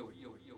有有有。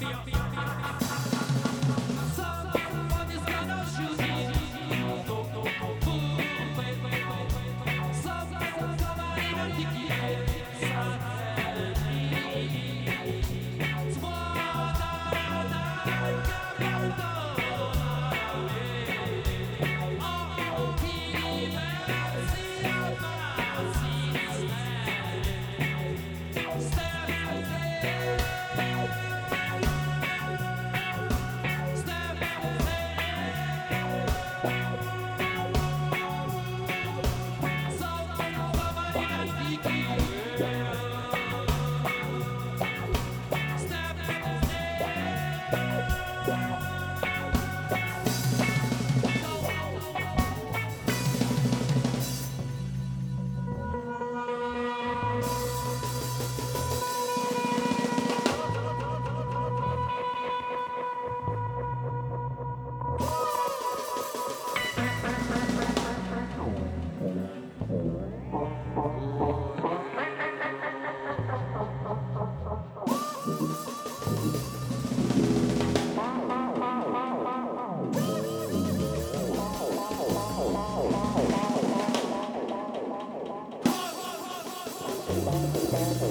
Mafia. Thank you.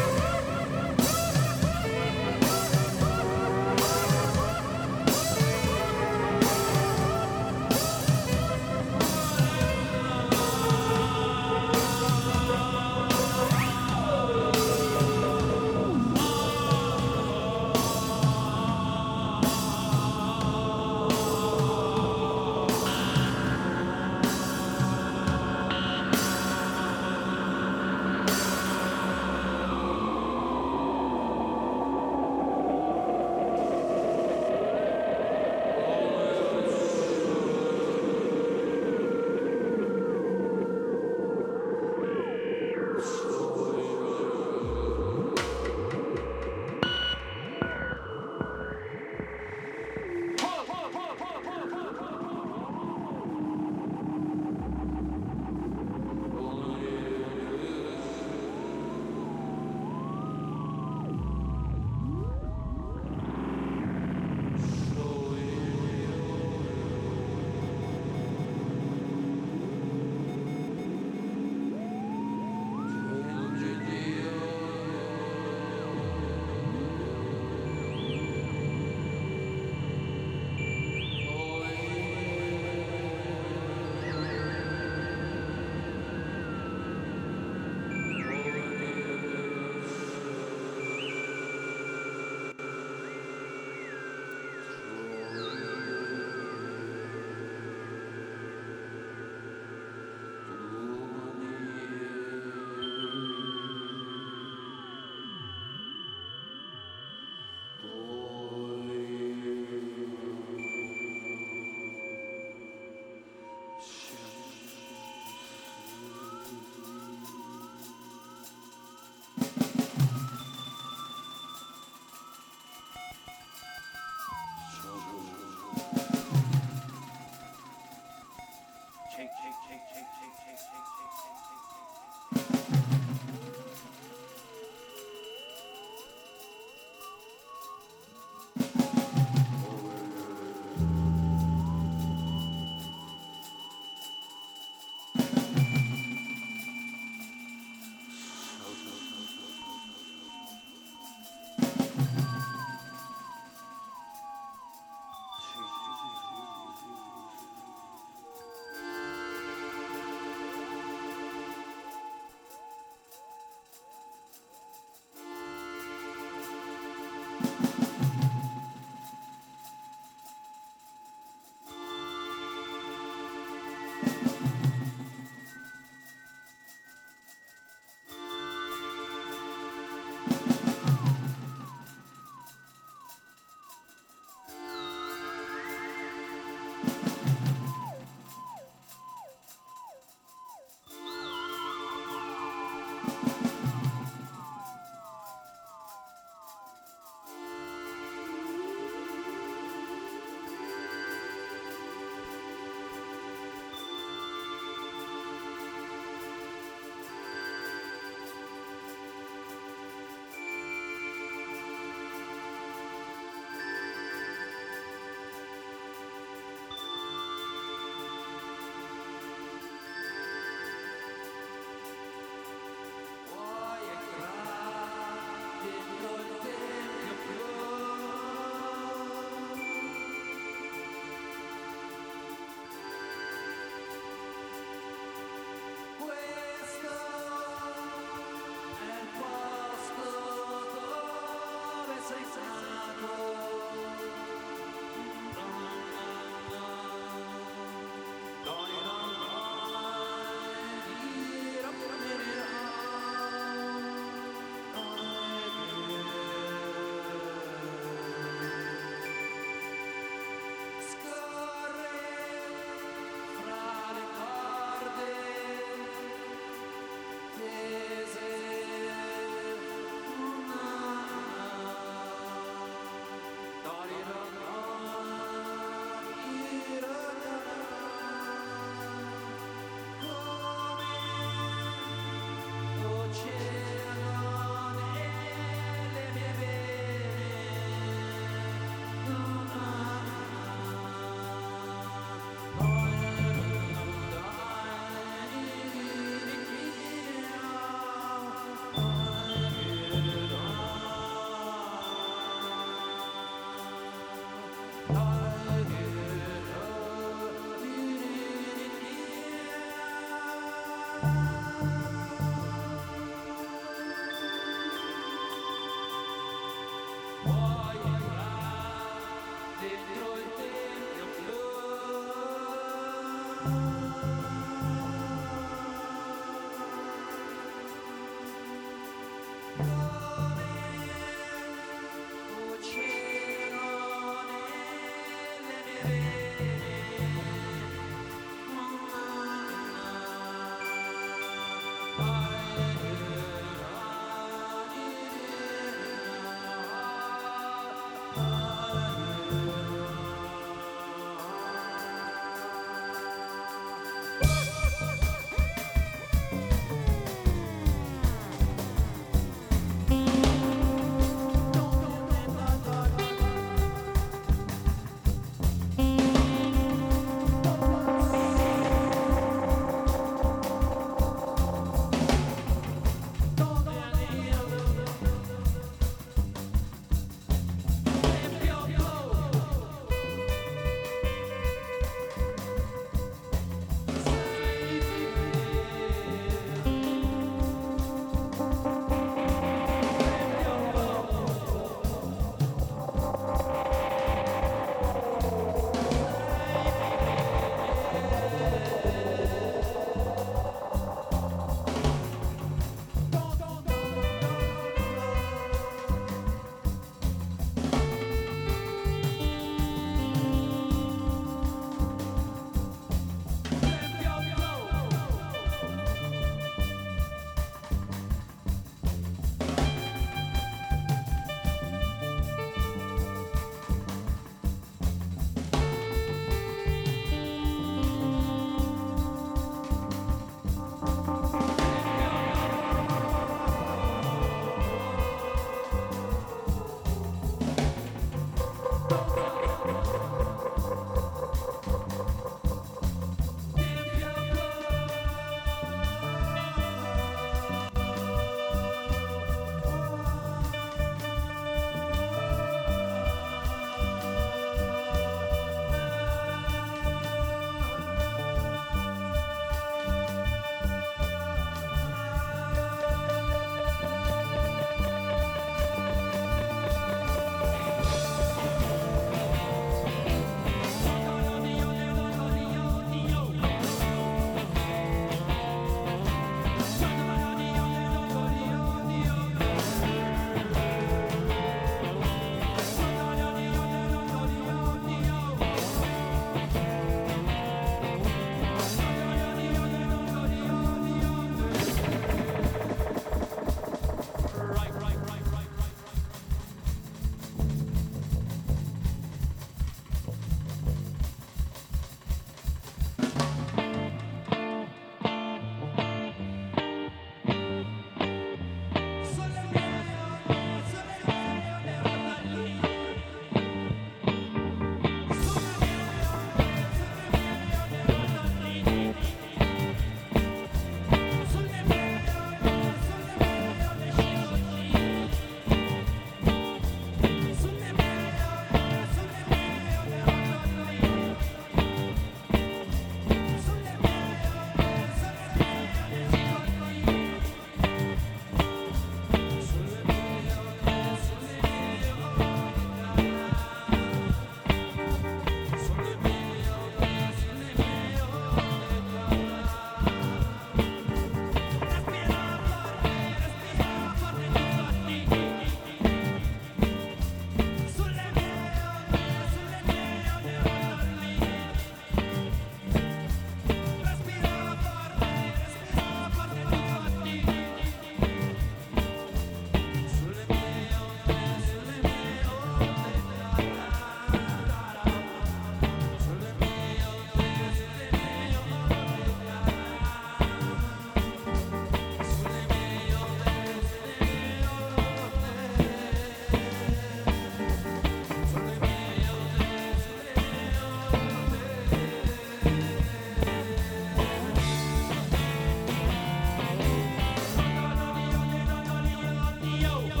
yo.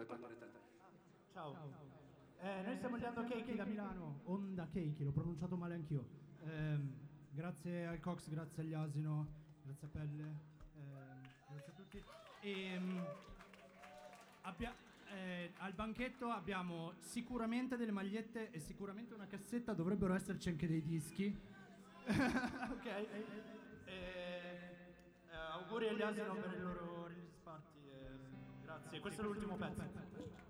Vuoi parlare te? Ciao. Eh, noi stiamo andando a Keiki da Milano. Onda Keiki, l'ho pronunciato male anch'io. Ehm, grazie al Cox, grazie agli Asino, grazie a Pelle, ehm, grazie a tutti. Ehm, abbia- eh, al banchetto abbiamo sicuramente delle magliette e sicuramente una cassetta, dovrebbero esserci anche dei dischi. ok. eh, eh, eh, auguri agli Asino per il loro. Grazie, questo è l'ultimo pezzo.